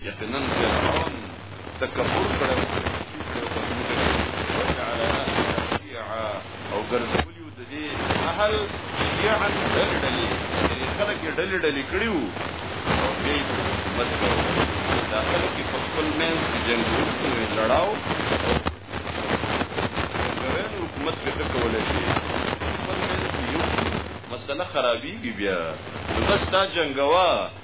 یقینا فرعون تکبر کړی او جعل اهلها شيعا او ګرځولي وو د دې اهل شيعا ډلې ډلې یعنې خلک یې ډلې ډلې کړي وو او بیا یې حکومت کړی دا خلک یې په خپل منځ کې جنګونو کې لړاو ګران حکومت پرې ښه کولی شي خپل منځ کې یو مسله خرابېږي بیا نو بس دا جنګوه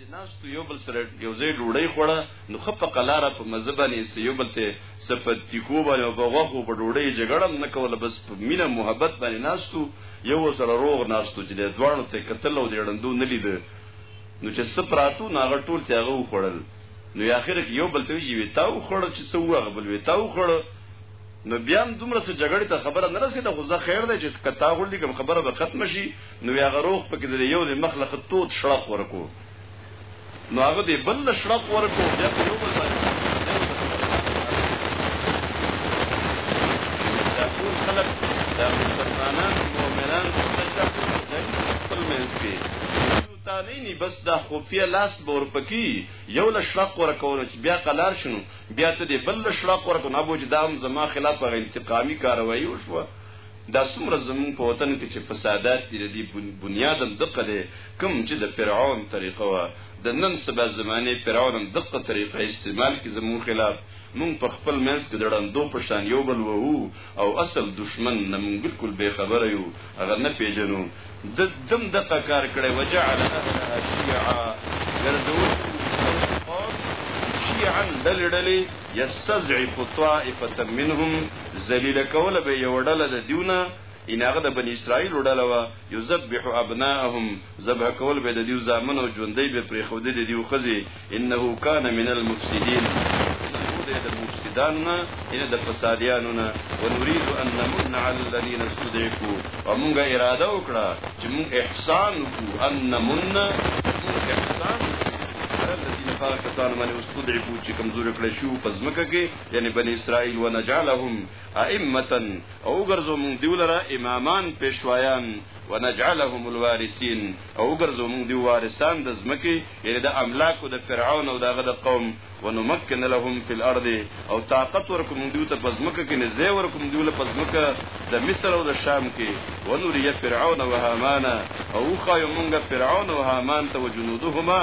ناستو یو بل سره یو ځای ډوډۍ خوړه نو خپ قلاره په مزبانې سې یو بل ته صفت تکو باندې او بغوخو په ډوډۍ جګړه نه کوله بس په مینه محبت باندې ناستو یو سره روغ ناستو چې د دوانو ته قتل او د اړندو نه لید نو چې سپراتو ناغه ټول ته هغه وخړل نو اخر کې یو بل ته وی وی تاو خړ چې سو هغه بل وی تاو خړ نو بیا هم دومره څه جګړه ته خبره نه رسیده خو زه خیر دی چې کتا غول دي کوم خبره به ختم شي نو هغه روغ پکې د یو د مخ لخت توت شړق ورکو نو هغه دی بل شړق ورکو بیا په یو بل باندې دا ټول خلک دا مسلمانان مؤمنان خپل منځ کې تعلینی بس دا خفیه لاس بور پکی یو لشرق ورکول چې بیا قلار شنو بیا ته دې بل لشرق ورکو نه بوج دام زما خلاف غ انتقامی کاروایی وشوه دا څومره زمونږ په وطن کې چې فسادات دي د دې بنیاد هم دقه دی کوم چې د فرعون طریقه وه د نن سبا زمانې فرعون هم دقه طریقه استعمال کړي زمونږ خلاف مونږ په خپل منځ کې د ړندو په شان یو بل وهو او اصل دشمن نه مونږ بالکل بې خبره یو هغه نه پېژنو د دم دقه کار کړی وجعل اهلها شیعا ګرځول شیعا ډلې ډلې یستضعف طائفة منهم ذلیله کوله به یوه ډله د دوی نه، یعنې هغه د بني اسراییلو ډله وه، یذبح ابناءهم ذبح کول به یې د دوی زامن او ژوندۍ به یې پرېښودې د دوی ښځې، انه کان من المفسدین یقیناً و دی د مفسدانو نه، یعنې د فسادیانو نه، ونرید ان نمن علی الذین استضعفوا او مونږ اراده وکړه چې مونږ احسان وکړو، ان نمن، چې مونږ احسان وکړو، علی الذین په هغه کسانو باندې، ودربو چې کمزوري کړی شو په ځمکه کې یعنی بنی اسرائیل ونجعلهم ائمه او ګرځو موږ دیولره امامان پېشوایان ونجعلهم الوارثین او ګرځو موږ دی وارثان د ځمکې یعنی د املاک د فرعون او دغه د قوم ونمکن لهم فی الارض او طاقت ورکوم دیو ته په ځمکه کې نه زی ورکوم دیو له په ځمکه د مصر او د شام کې ونوری فرعون وهامان او خایو موږ فرعون او هامان ته وجنودهما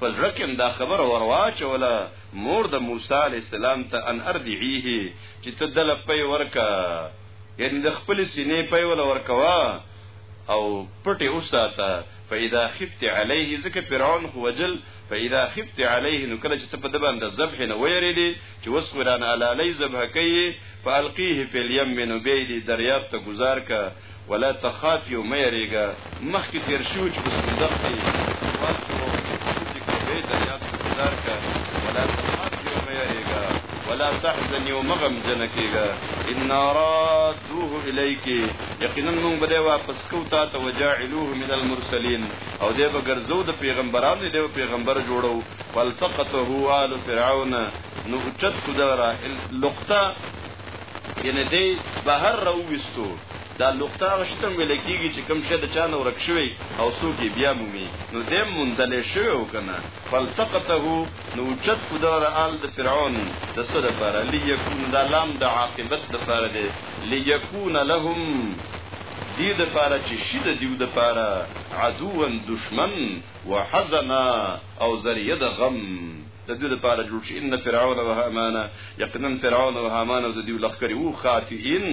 په زړه کې هم دا خبره ور واچوله، مور د موسی علیه السلام ته ان ارضعیه چې ته دله پی ورکه یعنی د خپل سینې پی ولا ورکوا او پټه اوساته فاذا خفت عليه ذکر فرعون خو وجل فاذا خفت عليه نو کله چې په د باندې ذبح نه ویری دي چې اوس قران علالۍ ذبح کوي فالقيه في اليم نو بیا دې دریاب ته گذار کا ولا تخاف یو مې ریګا مخ کې تیر شو چې اوس دغتي واس کو چې کوي دریاب ته گذار کا ولا تخاف یو مې ریګا ولا تحزن یو مغم جنکیګا ان رادوه الیک یقینا موږ به واپس کو تا ته وجاعلوه من المرسلین او دې به ګرځو د پیغمبرانو دې پیغمبر جوړو فالتقطه آل فرعون نو اوچت کو دغه راحل لقطه یعنی دی بهر راوویستو دا لقطه هغه شته ویل کېږي چې کوم شی د چا نه ورک شوی او څوک یې بیا مومي نو دی هم موندلی شوی او که نه فالتقطه نو اوچت کو دغه رآل د فرعون د څه دپاره لیکون دا لام د عاقبت دپاره دی لیکون لهم دې دپاره چې شي د دیو دپاره عدوا دشمن وحزنا او ذریعه د غم د دوی لپاره جوړ شي ان فرعون و هامان یقینا فرعون و هامان او د دوی لخرې وو خاطئین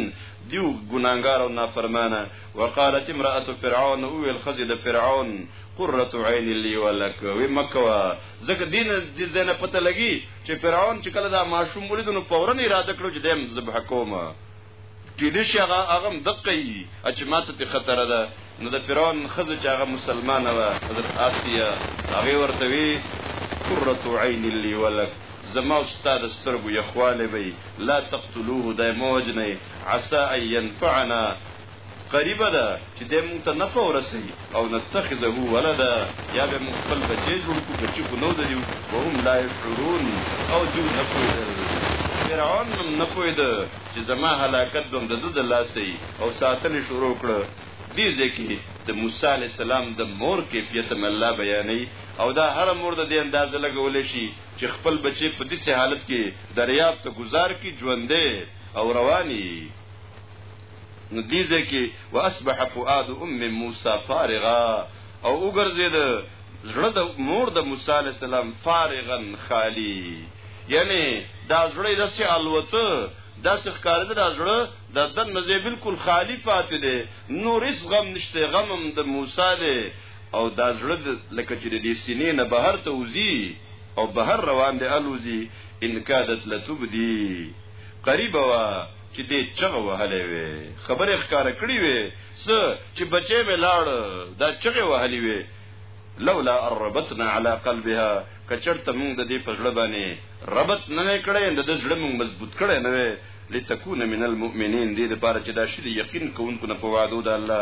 دیو ګناګار او نافرمانه وقالت امراه فرعون او الخزي د فرعون قرۃ عین لی ولک وی مکوا زکه دین د زنه پته لګی چې فرعون چې کله دا ماشوم ولید نو فورا اراده کړو چې دیم ذبح کومه کېدې شي هغه هغه دقه یي چې ماته په خطر ده نو د فرعون خزه چې هغه مسلمان و حضرت آسیا هغه ورته وی قرۃ عین لی ولک زما استاد سترګو یخواله وی لا تقتلوه د موجنه عسى ان ينفعنا قریبه ده چې د مونږ ته نفع ورسي او نتخذه ولدا یا به مونږ خپل بچي جوړ کو بچي کو نو دی وهم لا يشعرون او جو نفع فرعون نفع ده چې زما هلاکت دوم د دود لاسه او ساتل شروع کړ دې ځکه د موسی علی السلام د مور کیفیت الله بیانې او دا هر مور د دې انداز لګول شي چې خپل بچي په دې حالت کې دریاب ته گذار کی ژوندې او رواني نو دې ځکه واصبح فؤاد ام موسی فارغا او وګرځید زړه د مور د موسی علی السلام فارغا خالی یعنی دا زړه داسې الوته داسې ښکارېده دا زړه د دن نزه بالکل خالی پاتې دی نور هیڅ غم نشته غم هم د موسی دی او دا زړه لکه چې د سینې نه بهر ته وځي او بهر روان دی الوزي ان کادت لتبدی قریبا چې دې چغه وهلې وي خبره ښکارا کړی وي س چې بچې مې لاړ دا چغه وهلې وي لولا ربطنا على قلبها کچرته مونږ د دې پزړه باندې ربط نه کړې د دې زړه مونږ مضبوط کړې نه وي لتكون من المؤمنين دې لپاره چې دا شری یقین کوونکو نه په وعده د الله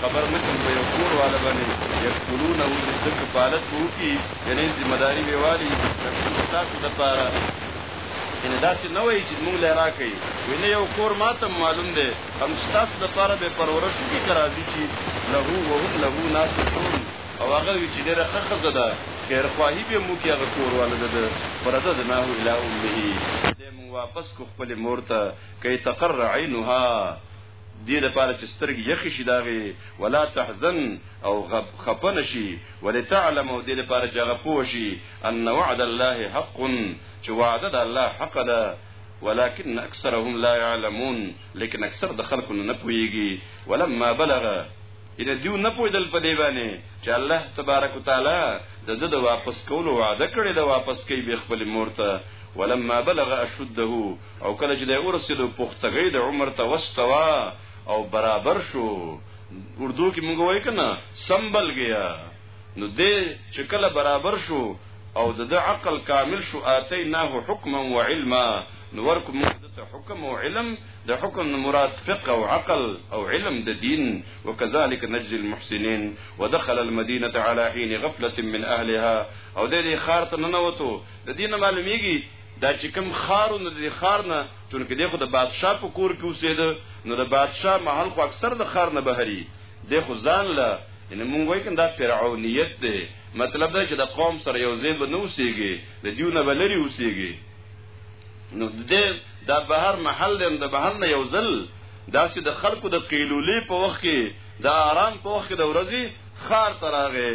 خبر نه کړم په یو کور واله باندې یکولونه وو چې څه کفالت به وکړي یعنې ذمه داري به والي د تاسو دپاره یعنې داسې نه وایي چې موږ له راکړئ وایي نه یو کور ما ته معلوم دی هم ستاسو دپاره به پرورش وکړي که راځي چې له وهم له ناصحون او هغه وي چې ډېره ښه ښځه ده خیرخواهي به هم وکړي هغه کور واله د ده فرددناه الی امه دی موږ واپس کو خپلې مور ته کیتقر عینها دې لپاره چې سترګې یخې شي داغې ولا تحزن او غب خپه نه شي ولتعلم او دې لپاره چې هغه پوه شي ان وعد الله حق چې وعده د الله حق ده ولكن اکثرهم لا يعلمون لیکن اکثر د خلکو نه پوهیږي ولما بلغ ان دیو نه پوهیدل په دی باندې چې الله تبارک وتعالى د د د واپس کولو وعده کړې ده واپس کوي به خپل مور ته ولما بلغ اشده او کله چې د ورسېدو پختګۍ د عمر ته وستوا او برابر شو اردو کې موږ وای کنه سمبل گیا نو دې چې کله برابر شو او د عقل کامل شو اتیناه حکما و علما نو ورکو موږ د حکم او علم د حکم مراد فقه او عقل او علم د دین وکذالک نجزی المحسنین ودخل المدینه علی حين غفله من اهلها او د دې خار ته ننوتو د دین معلومیږي دا چې کوم خارو نه د خار نه چونکه دغه د بادشاه په کور کې اوسېده نو د بادشاه محل خو اکثر د خار نه بهري د خو ځان له ان مونږ وایي کنه دا فرعونیت دی مطلب دا چې د قوم سره یو ځای به نه اوسېږي د دیو نه بلری اوسېږي نو د دا بهر محل دی د بهر نه یو ځل دا چې د خلکو د قیلولې په وخت کې د آرام په وخت کې د ورځې خار تراغه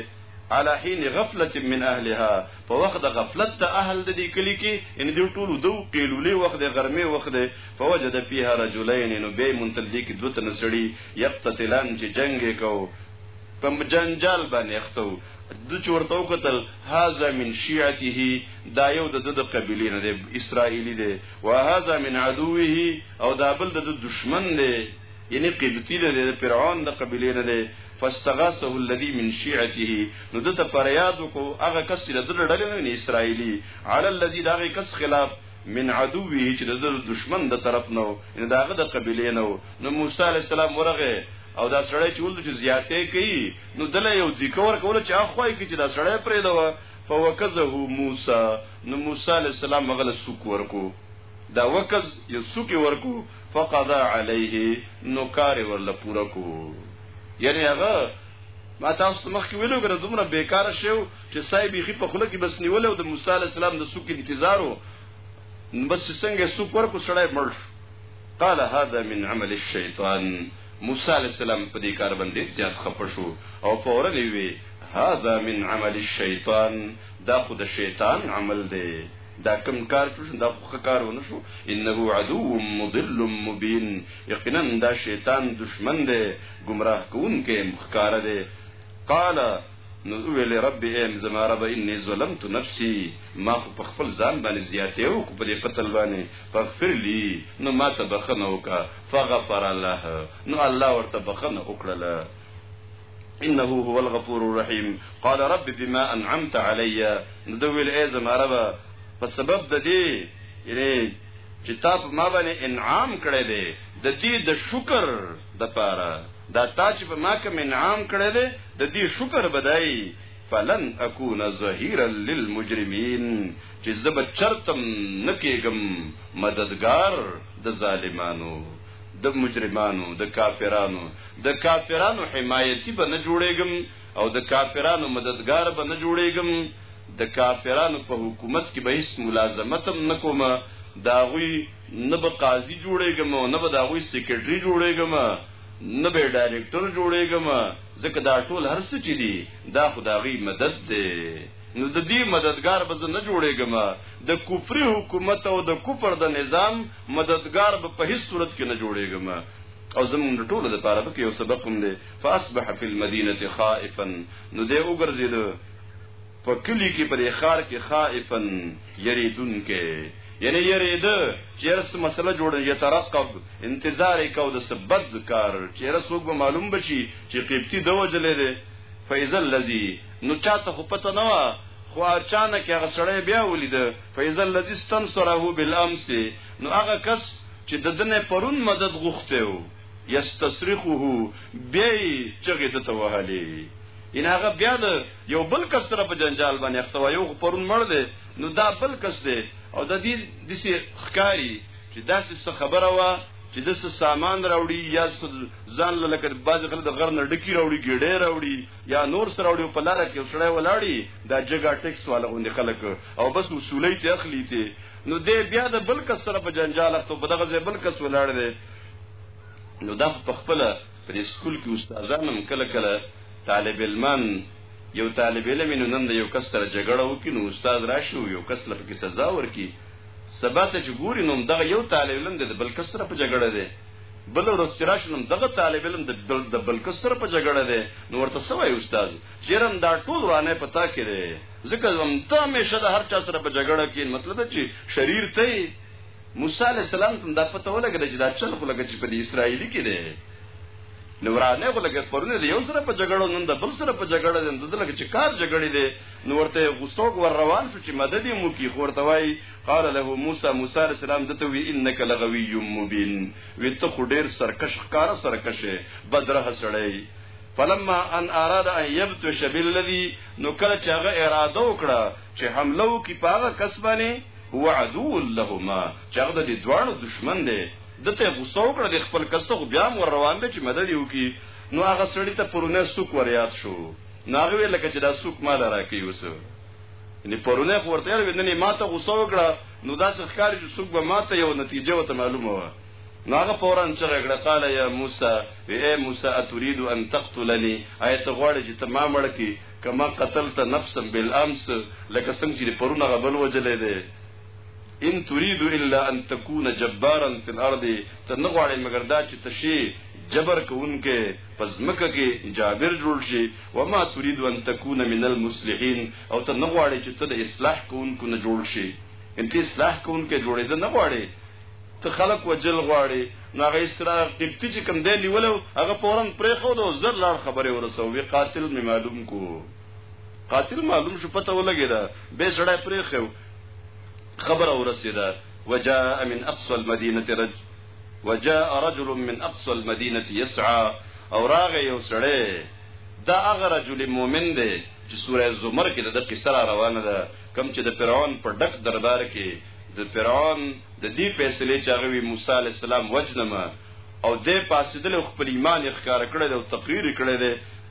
على حين غفلة من أهلها په وخت د غفلت د اهل د دې کلي کې ان دې ټولو دو قیلولې وخت د غرمې وخت دی فوجد فيها رجلين نو به منتل دې کې دوه تن سړي یقتتلان چې جنگ یې کو په جنجال باندې اختو د چورته وکتل هاذا من شيعته دا یو د د قبيله نه دی اسرائيلي دی وهذا من عدوه او دا بل د دشمن دی یعنی قبطی دی د فرعون د قبيله نه دی فاستغاثه الذي من شيعته نو دته فریاد وکړو هغه کس چې د دغه ډلې نه دی اسرایلی علی الذي دا هغه کس خلاف من عدوه چې د دشمن د طرف نو ان داغه د قبيله نو نو موسی عليه السلام ورغه او دا سړی چې ولته چې زیاتې کوي نو دله یو ذکر کول چې اخوای کې چې دا سړی پرې دا فوکزه موسی نو موسی عليه السلام مغل سوک ورکو دا وکز یو سوک ورکو فقضا علیه نو کار ورله پورا کو یعنی هغه ما تاسو مخ کې ویلو کنه دومره بیکار شو چې صاحب یې په خله کې بس نیول او د موسی علی السلام د سوق انتظار وو بس څنګه سوق ورکو سړی مړ قال هذا من عمل الشیطان موسی علی السلام په دې کار باندې زیات خپه شو او فورا یې وی هذا من عمل الشیطان دا خو د شیطان عمل دی دا کم کار شو دا خو کارونه شو انه عدو مضل مبین یقینا دا شیطان دشمن دی ګمراه کوونکی هم ښکاره دی قال نو ویل رب ایم زما رب انی ظلمت نفسی ما خو په خپل ځان باندې زیاتې او په دې قتل باندې فغفر لی نو ما ته بخنه وکا فغفر الله نو الله ورته بخنه وکړه انه هو الغفور الرحيم قال رب بما انعمت علي ندويل اي زما رب په سبب د دې یعنی چې تا په ما باندې انعام کړی دی د دې د شکر د پاره دا تا چې په ما کوم انعام کړی دی د دې شکر بدای فلن اكون ظهيرا للمجرمين چې زب چرتم نکېګم مددگار د ظالمانو د مجرمانو د کافرانو د کافرانو حمایتي به نه جوړېږم او د کافرانو مددګار به نه جوړېږم د کافرانو په حکومت کې به هیڅ ملازمت هم نه کوم د هغوی نه به قاضي جوړېږم او نه به د هغوی سیکرټري جوړېږم نه به ډایرکټر جوړېږم ځکه دا ټول هر څه چې دي دا خو د هغوی مدد دی نو د دې مددګار به زه نه جوړېږم د کفري حکومت او د کفر د نظام مددګار به په هیڅ صورت کې نه جوړېږم او زمونږ د ټولو لپاره به یو سبق هم دی فاصبح فی المدینه خائفا نو دی وګرځید په کلی کې په ښار کې خائفا یریدون کې یعنی یرید چې رس مسله جوړ یترقب انتظار کو د سبد کار چې رس وګ معلوم بشي چې قیمتي دو جلې ده فیزل الذی نو چاته پته نه خو اچانک هغه سړی بیا ولید فاذا الذي استنصره بالامس نو هغه کس چې د دنه پرون مدد غوښته و یستصرخه بیا چغې د توهلې ان هغه بیا د یو بل کس سره په جنجال باندې اخته یو پرون مړ دی نو دا بل کس دی او د دې د سي خکاری چې داسې څه خبره وا چې د سامان راوړي یا ځان لکه باز خلک د غر نه ډکی راوړي ګډه راوړي یا نور سره وړي په لار کې سړی ولاړی دا جګه ټیکس والا غوندي خلک او بس وصولې ته اخلي ته نو دې بیا د بل کس سره په جنجال اخته په دغه ځای بل کس ولاړ دی نو دا په خپل پر سکول کې استادانم کله کله طالب علمان یو طالب علم نو نن د یو کس سره جګړه وکړي نو استاد راشي یو کس له کې سزا ورکړي سبا ته چې ګوري نو دغه یو طالب علم د بل کس سره په جګړه دی بل ورځ چې راشنم دغه طالب علم د بل د بل کسر په جګړه دی نو ورته سوای استاد چیرم دا ټول رانه پتا کړي ځکه زم ته همیشه د هر چا سره په جګړه کې مطلب چې شریر ته موسی علی السلام ته دا پته ولګل چې دا چل خو لګ چې په اسرایلی کې دی نو ورانه خو لګ پرونه دی یو سره په جګړه نن د بل سره په جګړه دی دلته چې کار جګړې دی نو ورته غوسوګ ور روان شو چې مدد یې مو کی خورته وای قال له موسی موسی علیہ السلام دته وی انک لغوی مبین وی ته خو ډیر سرکش ښکار سرکشه بدره سړی فلما ان اراد ان يبتش بالذي نو کله چې هغه اراده وکړه چې حمله وکي پاغه کسبانه هو عدو لهما چې هغه د دوانو دشمن دی دته غوسه وکړه د خپل کسته خو بیا مور روان دی چې مدد یو کی نو هغه سړی ته پرونه سوک وریاد شو ناغوی لکه چې دا سوک مال راکې وسو یعنی پرونه خو ورته ویل نن ما ته غوسه وکړه نو دا څه ښکاري چې څوک به ما ته یو نتیجه وته معلومه وه نو هغه فورا چغه کړه قال یا موسی اے موسی اتريد ان تقتلني اي ته غواړې چې ته ما مړ کی کما قتلت نفسا بالامس لکه څنګه چې پرونه غبل وجلې ده ان تريد الا ان تكون جبارا في الارض ته نه غواړې مګر دا چې تشي جبر کوونکې پزمکه کې جابر جوړ شي وما تريد ان تكون من المصلحين او ته نه غواړې چې ته د اصلاح کوونکو نه جوړ شې ان ته اصلاح کوونکې جوړېده نه غواړې ته خلق وجل غواړې نو هغه اسرا قبطي چې کوم دی نیولو هغه فورا پرې خو دو زر لاړ خبره ورسو وی قاتل می معلوم کو قاتل معلوم شو پته ولګی دا به سړی پرې خو خبره ورسېده وجاء من اقصى المدينه رجل وجاء رجل من اقصى المدينه يسعى او راغه یو سړی دا هغه رجل مؤمن دی چې سوره زمر کې د قصه را روانه ده کم چې د فرعون په ډک دربار کې د فرعون د دې فیصله چې هغه وی موسی علی السلام وجنمه او د پاسیدل خپل ایمان ښکار کړل او تقریر کړل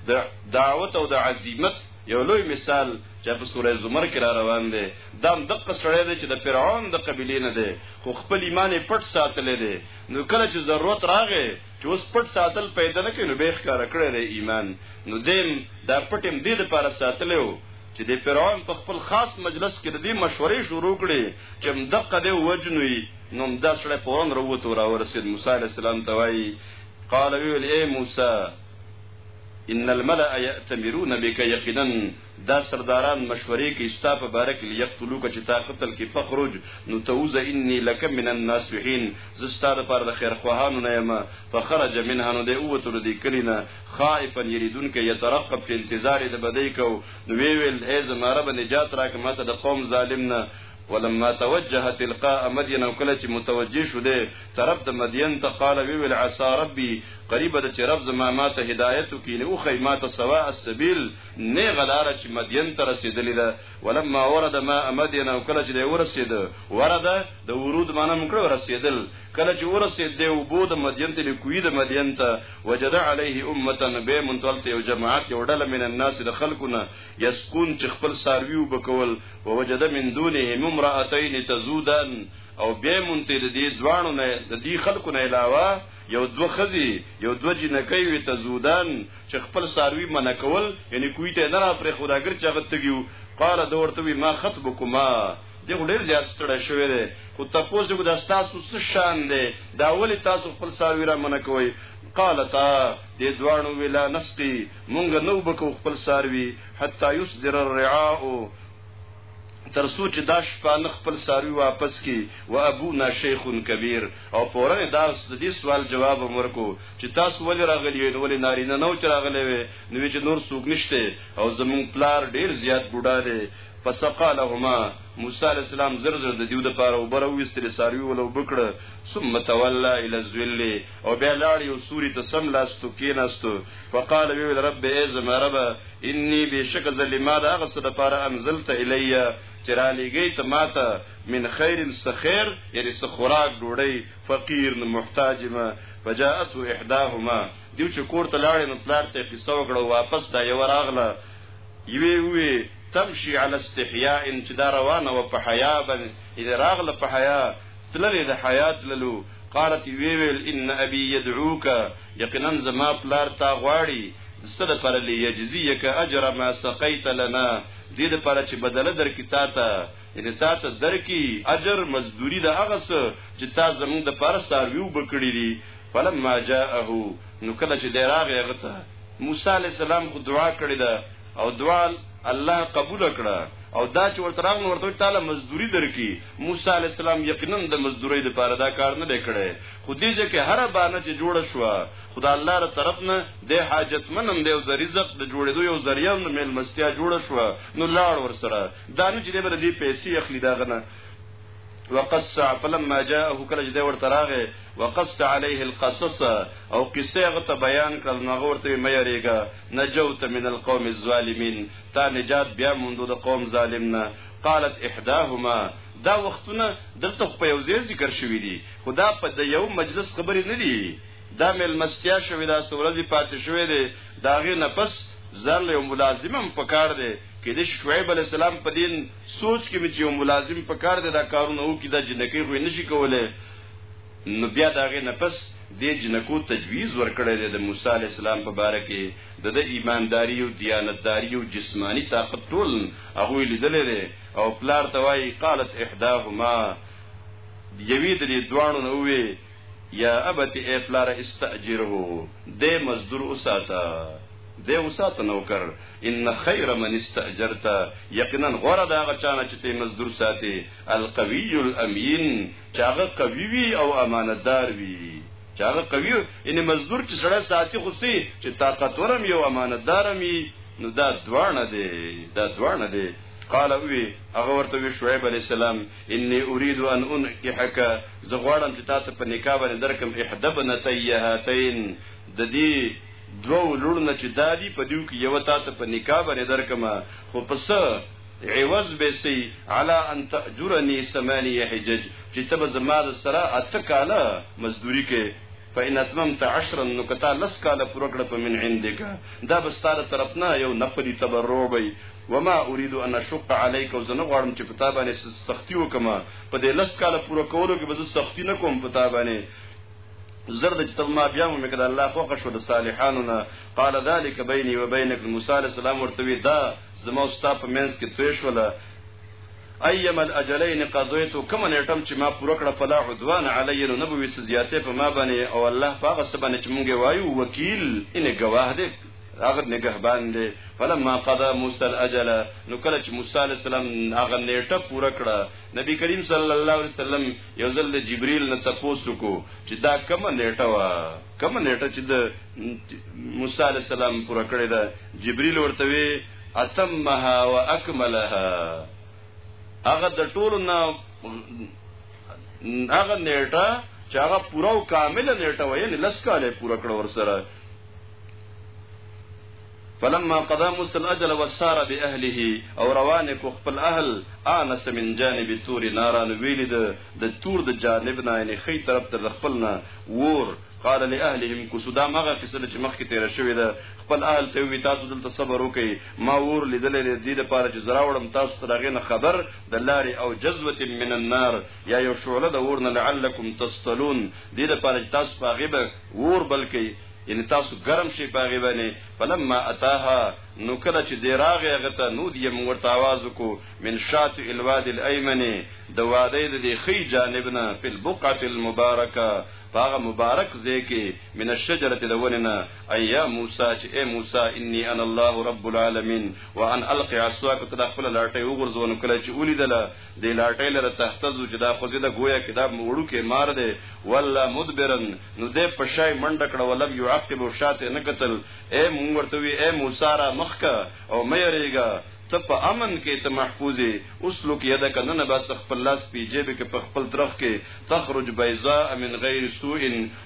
د دعوت او د عزیمت یو لوی مثال چې په سوره زمر کې را روان دی دا هم دقه سړی دی چې د فرعون د قبیلې نه دی خو خپل ایمان یې پټ ساتلی دی نو کله چې ضرورت راغی چې اوس پټ ساتل پیدا نه کوي نو بیا ښکاره کړی دی ایمان نو دیم دا پټ هم دې دپاره ساتلی و چې د فرعون په خپل خاص مجلس کې د دې مشورې شروع کړې چې مدقه دی وجنوي نو دا سړی فورا راووت او راورسېد موسی علیه السلام ته وایي قال ویل ای موسی ان الملأ یأتمرون بک یقینا دا سرداران مشورې کوي ستا په باره کې لیقتلوک چې تا قتل کې فخرج نو ته وځه انی لک من الناصحین زه ستا دپاره د خیرخواهانو نه یم فخرج منها نو دی ووتو له دې کلي نه خائفا یریدونکی یترقب چې انتظار یې د بدۍ کو نو ویې ویل ای زما ربه نجات راکړه ما ته د قوم ظالم نه ولما توجه تلقاء مدين او کله چې متوجه شو دی طرف د مدين ته قال وی ویل عسى ربي قریب د چې رب زما ما ته هدایت وکړي نو خی ما ته سواء السبيل نه غلاره چې مدين ته رسیدلې ده ولما ورد ما مدين او کله چې ورسید ورد د ورود معنی مکړه رسیدل کله چې ورسید دی او بود مدين ته کوی د مدين ته وجد عليه امه به منتلته او جماعت یو ډله من الناس د خلقونه يسقون چې خپل څاروي اوبه کول، ووجد من دونهم امرأتين تزودان او بیا یې موندتې د دې دواړو نه، د دې خلکو نه علاوه، یو دوه ښځې، یو دوه جینکۍ وې، تزودان چې خپل څاروي منع کول، یعنې کوهي ته یې نه راپرېښود، اګر چې هغه تږي وو، قال ده ورته وویل، ما خطبکما، دی خو ډېر زیات ستړی شوی دی، خو تپوس یې وکړ، دا ستاسو څه شان دی، دا ولې تاسو خپل څاروي را منع کوئ؟ قالتا. دې دواړو وې لا نسقي مونږ نو بکو خپل ساروي حتی یصدر الرعاء تر څو چې دا شپه نه خپل ساروي واپس کی و ابونا شیخ کبیر او پورنه دا د دې سوال جواب ورکو چې تاسو ولې راغلی وین ولې نارینه نو چې راغلی وې نو چې نور څوک نشته او زمون پلار ډیر زیات بوډا دی فسقا لهما موسی علی السلام زر زر د دیو د پاره وبره وستل ساروي ولو بکړه ثم تولى الى الذل او بیا لاړ یو سوري ته سم لاستو کېناستو فقال وی ویل رب ای زما رب انی بشک ظلما دا غس د پاره انزلت الیا چرالیږي ته ماته من خیر سخیر یعنی سخوراک ډوړی فقیر نه محتاج ما فجاءته احداهما دیو چې کور ته لاړې نو پلار ته قصه وکړه واپس دا یو راغله یوی وی تمشي على استحياء چې دا روانه و په حیا باندې اذا راغله په حیا تللې د حيا تللو قالت وی ویل ان ابي يدعوك يقينا زما پلار تا غواړي څه د پر ليجزيك اجر ما سقيت لنا دې د پر چې بدله در کی تا ته یعنی تا ته درکی اجر مزدوری د هغه څه چې تا زموږ د پر سارویو بکړی دي فلما جاءه نو کله چې دراغه غته موسی علی السلام خو دعا کړې ده او دعا الله قبول کړه او دا چې ورته راغلو ورته تعالی مزدوري درکې موسی علی السلام یقینا د مزدوري لپاره دا کار نه لیکړي خو دې ځکه هر باندې چې جوړ شو خدا الله تر طرف نه د حاجت منم دی او د رزق د جوړېدو یو ذریعہ نه مل مستیا جوړ شو نو لاړ ور سره دا نه چې دې بر دې پیسې اخلي دا غنه وقص فلما جاءه کله چې ور تراغه وقص عليه القصص او قصه غته بیان کړل نو غورته مې یریګا نجوت من القوم الظالمين تا نجات بیا موندو د قوم ظالم نه قالت احداهما دا وختونه دلته په یو ځای ذکر شوی دی خدا په د یو مجلس خبرې نه دی دا مل مستیا شوی دا سورځي پاتې شوی دی داغه نفس ځان له ملازمم پکار دی کې د شعیب علی السلام په دین سوچ کې چې یو ملازم پکار دی دا کارونه وکړي دا جنکی خو نه شي کوله نو بیا د هغې نه پس دې جنکو تجویز ورکړی دی د موسی علیه السلام په باره کې د ده ایمانداري او دیانتداري او جسماني طاقت ټول هغوی لیدلی دی او پلار ته وایي قالت احداهما یوې د دې دواړو نه ووې یا ابت ای پلار استاجره دی مزدور وساته دی وساته نوکر ان خیر من استاجرته یقینا غوره دا غچانه چې ته مزدور ساتي القوی الامین چې هغه قوي وي او امانتدار وي چې هغه قوي یعنی مزدور چې سړی ساتي خو سي چې طاقتورم یو امانتدارم وي نو دا دوانه دی دا دوانه دی قال وی هغه ورته وی شعیب علی السلام انی اريد ان انکحک زه غواړم چې تاسو په نکاح باندې درکم احدب نتیهاتین د دې دوه لړونه چې دادی په دیو کې یو تاسو په نکاح باندې درکم خو پس عوض به سي علی ان تأجرني ثمانيه حجج چې ته به زما سره اته کاله مزدوري کې فإن اتممت عشرا نو کتا لس کاله پوره کړه په من عندك دا به ستاره طرفنا یو نفلی تبرع وي وما اريد ان اشق عليك وزنه غواړم چې پتا باندې سختی وکم په دې لس کاله پوره کولو کې به زه سختی نه کوم پتا باندې زرد چې تم ما بیا مې کړه الله خوښ شو د صالحانو نه قال ذلك بيني وبينك موسی عليه السلام ورته دا زما او ستا په منځ کې توی شوله ايما الاجلين قضيت کوم نیټم چې ما پوره کړه فلا عدوان علی نو نبوي سزیاته په ما باندې او الله پاغه سبانه چې مونږ وایو وکیل ان گواه دی هغه نگهبان دی فلما قضا موسی الاجل نو کله چې موسی علی السلام هغه نیټه پوره کړه نبی کریم صلی الله علیه وسلم یو ځل جبرئیل نه تاسو کو چې دا کوم نیټه وا کوم نیټه چې د موسی علی السلام پوره کړی دا جبريل ورته وی اتمها واكملها هغه د ټولو نه هغه نیټه چې هغه پوره او کامل نیټه وایي لس کاله پوره کړ ورسره فلما قضا موسى الاجل وسار باهله او روان کو خپل اهل انس من جانب تور نارا نو ویلی د د تور د جانب نه یعنی خی طرف ته خپل نه ور قال لاهلهم کوسودا مغه قصه چې مخکې تیر شوې ده خپل اهل ته وی تاسو دلته صبر وکي ما ور لیدل دې د پاره چې زراوړم تاسو ترغه نه خبر د لارې او جزوه من النار یا یو شعله د ورن لعلکم تصلون دې د پاره چې تاسو هغه به ور بلکې یعنی تاسو ګرم شي په هغې باندې فلما اتاها نو کله چې دی راغی هغه ته نو دی موږ ورته آواز وکړو من شات الواد الایمن د وادۍ د دې ښي جانب نه په البقعة المبارکه په هغه مبارک ځای کې من الشجره د ونې نه ایا موسی چې اے موسی انی انا الله رب العالمین وان القی عصاک ته خپل لاټه وګرځونه کله چې ولیدله دی لاټۍ لره تهتزو چې دا خوځې ده ګویا کې دا وړوکی مار دی ولا مدبرن نو دی په شای منډه کړه ولم یعقب او شاته نه کتل اے مونږ ورته وی اے موسی را مخکه او مې یریږه ته په امن کې ته محفوظې اوس لوک یده کنه نه بس خپل لاس پی جیب کې په خپل ترخ کې تخرج بیضاء من غیر سوء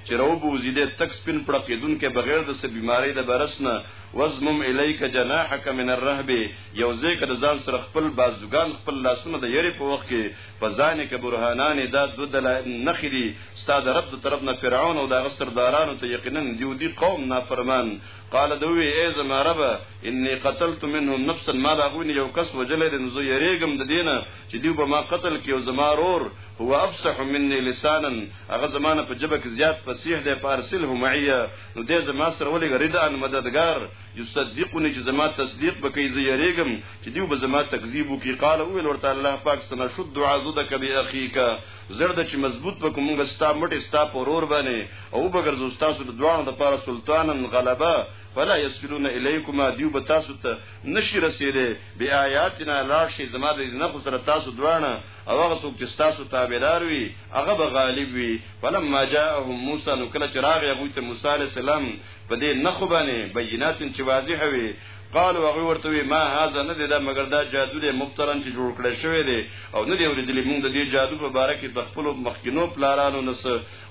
چې روبو زیده تک سپین پړه کېدون کې بغیر د سې بیماری د برسنه وزمم الیک جناحک من الرهب یو ځای که د ځان سره خپل بازوګان خپل لاسونه د یری په وخت کې په ځان کې برهانان دا دو دل نخې دي ستا د رب د طرف نه فرعون او د هغه سردارانو ته یقینا دیو دی قوم نافرمان قال دوی ای زما رب انی قتلت منهم نفسا ما دا غونی یو کس وجلې د نزو یریګم د دینه چې دیو به ما قتل کې او زما رور هو افصح مني لسانا هغه زمانه په جبه کې زیات فصیح دی پارسل هو معیه نو دې زما سره ولې غریدا ان مددگار یصدقونی چې زما تصدیق بکې زه یریګم چې دیو به زما تکذیب وکي قال او ول ورته الله پاک سنا شد عضدک باخیک زرد چې مضبوط بکو مونږ ستا مټي ستا پرور باندې او بغیر زوستا سو دوه د پاره سلطانن غلبا فلا يسلون اليكما دیو به تاسو ته نشي رسیدې بی آیاتنا لا شي زما د نه خو سره تاسو دوانه او هغه څوک چې تاسو تابعدار وي هغه به غالب وي فلما جاءهم موسی نو کله چې راغی هغه ته موسی عليه السلام په دې نښو باندې بینات چې واضح وي قال هغه ورته وی ما هاذا نه دی دا مگر دا جادو دی مفترن چې جوړ کړی شوی دی او نه دی ورېدلی موږ د دې جادو په باره کې د خپل مخکینو پلارانو نس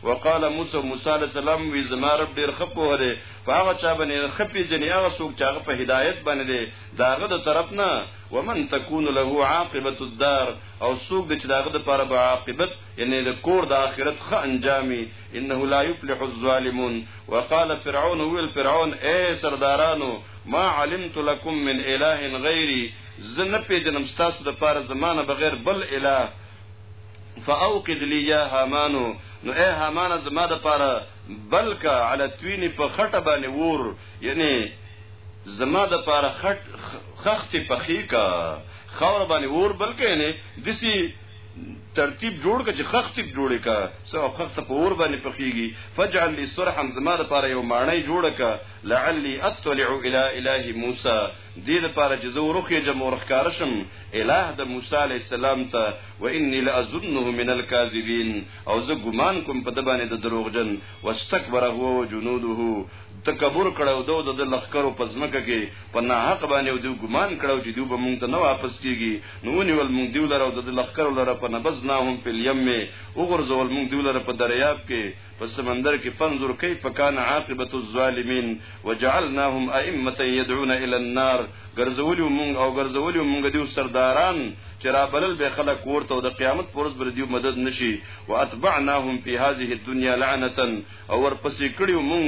وقال موسی موسی علی السلام وی زما رب ډیر خپو دی په هغه چا باندې خپې ځنی هغه څوک چې هغه په هدایت باندې دی داغه د طرف نه ومن تكون له عاقبه الدار او څوک چې داغه د پاره به عاقبت یعنی د کور د آخرت خ انجامي انه لا يفلح الظالمون وقال فرعون ويل فرعون اي سردارانو ما علمت لكم من اله غيري زه نه پیژنم ستاسو د پاره زمانه بغیر بل اله فاوقد لي يا هامان نو اي هامان زما د پاره بلکه على توين په خټه باندې ور یعنی زما د پاره خټ خخت پخې کا خور باندې ور بلکه نه دسی ترتیب جوړ کړه چې خخت جوړې کا سو خخت په اور باندې پخېږي فجعل لي صرحا زما د پاره یو ماڼۍ جوړ کا لعلی اطلع الى اله موسی دې د پاره چې زه ورخه جمهور ښکارشم اله د موسی علی السلام ته و انی لاظنه من الكاذبین او زه ګمان کوم په د باندې د دروغجن واستكبر هو جنوده تکبر کړو دو د لخرو پزمکه کې په ناحق باندې دوی ګمان کړو چې دوی به مونږ ته نه واپس کیږي نو ونیول موږ دیو لره او د لخکر لره په نبذناهم فی الیم وغرزول موږ دیو لره په دریاب کې په سمندر کې فنظر کیف کان عاقبت الظالمین وجعلناهم ائمه يدعون الى النار ګرځولیو موږ او ګرځولیو موږ دیو سرداران چې را بلل به خلک ورته او د قیامت پر ورځ بر دیو مدد نشي واتبعناهم فی هذه الدنيا لعنه او ورپسې کړیو موږ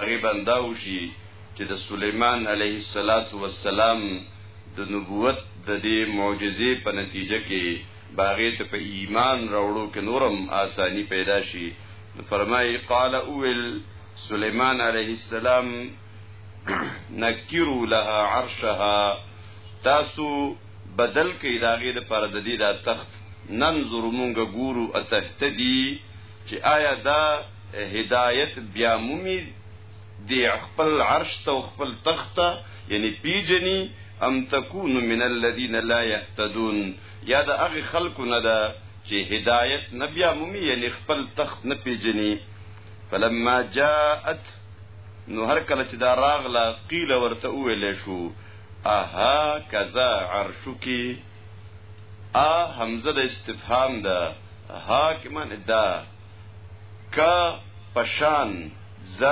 هغه بندا وشي چې د سليمان عليه الصلاه والسلام د نبوت د دې معجزې په نتیجه کې باغې ته په ایمان راوړو کې نورم آسانی پیدا شي فرمایي قال اول سليمان عليه السلام نکرو لها عرشها تاسو بدل کئ داغه د پر د دې دا تخت ننظر مونږ ګورو اتهتدی چې آیا دا هدایت بیا مومي دی خپل عرش ته خپل تخت یعنی پیجنی ام تکون من الذین لا یهتدون یا د هغه خلکو نه ده چې هدایت نبی مومي یعنی خپل تخت نه پیجنی فلما جاءت نو هر کله چې دا راغله قیل ورته وویل شو اها کذا عرشکی ا حمزه د استفهام ده ها کې معنی دا ک پشان ز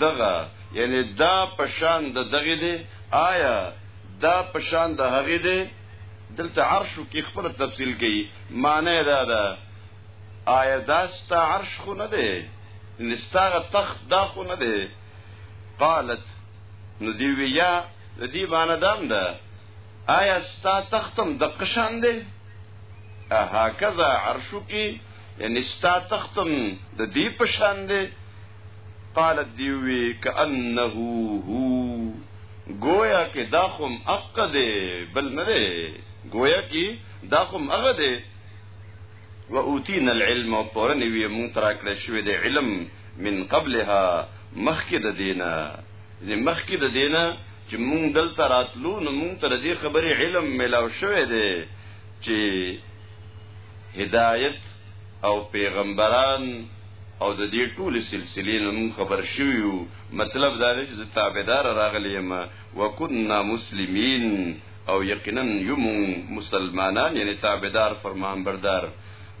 دغه یعنی دا پشان د دغه دی آیا دا پشان د هغه دی دلته عرش کې خپل تفصیل کوي معنی دا ده آیا دا ستا عرش خو نه دی ان ستاغه تخت دا خو نه دی قالت نو دی ویا د دې باندې دام ده آیا ستا تختم د قشان دی اها کذا عرشو کی یعنی ستا تختم د دې پشان دی قالت دی وی کانه هو گویا کې دا خوم اقده بل نه دی گویا کې دا خوم هغه دی و اوتینا العلم او پوره نوی مونږ ترا کړی شوی دی علم من قبلها مخکې د دینه یعنی مخکې د دینه چې مونږ دلته راتلو نو مونږ تر دې خبرې علم ملاو شوی دی چې هدایت او پیغمبران او د دې ټول سلسلې نه مونږ خبر شویو مطلب دا دی چې تابعدار راغلی یم وکنا مسلمین او یقینا یو مونږ مسلمانان یعنی تابعدار فرمان بردار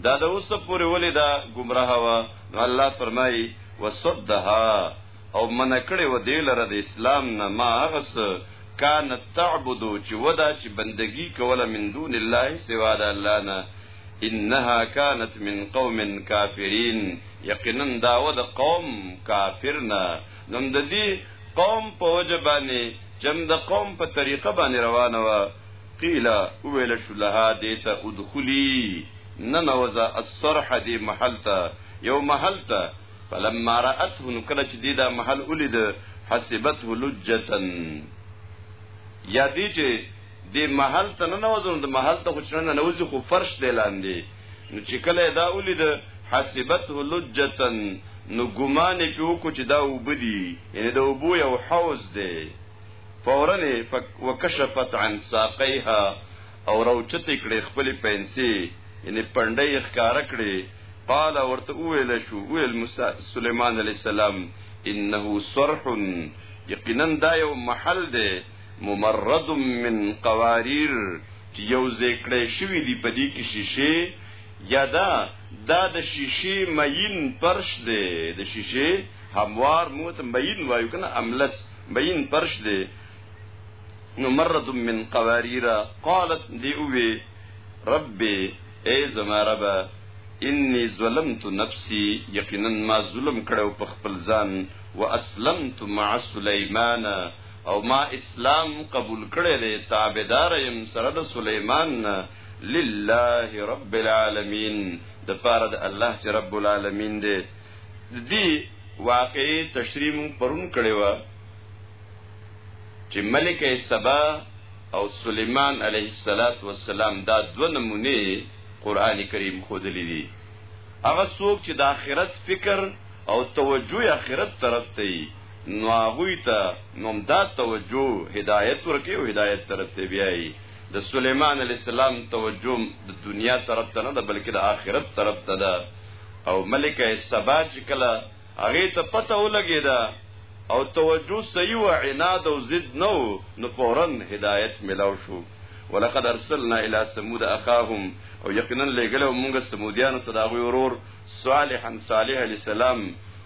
دا د اوس پورې ولې دا گمراه وا نو الله فرمایي وصدها او من کړي و دی لره د اسلام نه ما غس کان تعبدو چې ودا چې بندگی کوله من دون الله سوا د الله نه انها كانت من قوم كافرين یقینا دا و د قوم کافرنا نن د دې قوم په وجه باندې جم د قوم په طریقه باندې روانه و قیل ویل شو لها دیتا ادخلی ننوزا الصرح دی محل تا یو محل تا فلما رأته نو کله چې دی دا محل ولید حسبته لجتن یا دی چې دی محل ته ننوزو نو د محل ته خو چې ننوزي خو فرش دی لاندې نو چې کله دا ولید حسبته لجتن نو ګمان په وکړو چې دا وبدي یعنی دا وبو یو حوز دی فورا وکشفت عن ساقيها او روچت کړي خپل پنسي یعنی پندې ښکار کړي قال ورته ویل شو ویل موسی سليمان عليه السلام انه صرح یقینا دا یو محل دی ممرد من قواریر چې یو ذکرې شوی دی په دې کې شیشه یا دا دا د شیشه مین پرش دی د شیشه هموار موت مین وایو کنه املس مین پرش دی نو مرد من قواریرا قالت دی اوی ربی ای زما ربا انی ظلمت نفسی یقینا ما ظلم کړو په خپل ځان واسلمت مع سلیمان او ما اسلام قبول کړی دی تابعدار یم سره د سلیمان نه لله رب العالمین د پاره د الله چې رب العالمین دی دی واقعي تشریح مون پرون کړی و چې ملک سبا او سلیمان علیه الصلاۃ والسلام دا دوه نمونه قران کریم خود لیدي هغه څوک چې د آخرت فکر او توجه آخرت طرف ته نو هغوی ته نوم دا توجه هدایت ورکي او هدایت طرف ته بیایي د سليمان عليه السلام توجه د دنیا طرف ته نه ده بلکې د آخرت طرف ته ده او ملکه سبا چې کله هغه ته پته ولګیدا او توجه صحیح و عناد او ضد نو نو فورا هدایت ملاو شو ولقد ارسلنا الى ثمود اخاهم او یقینا لګلو موږ سمودیان ته دا غوي ورور صالحا صالح علی السلام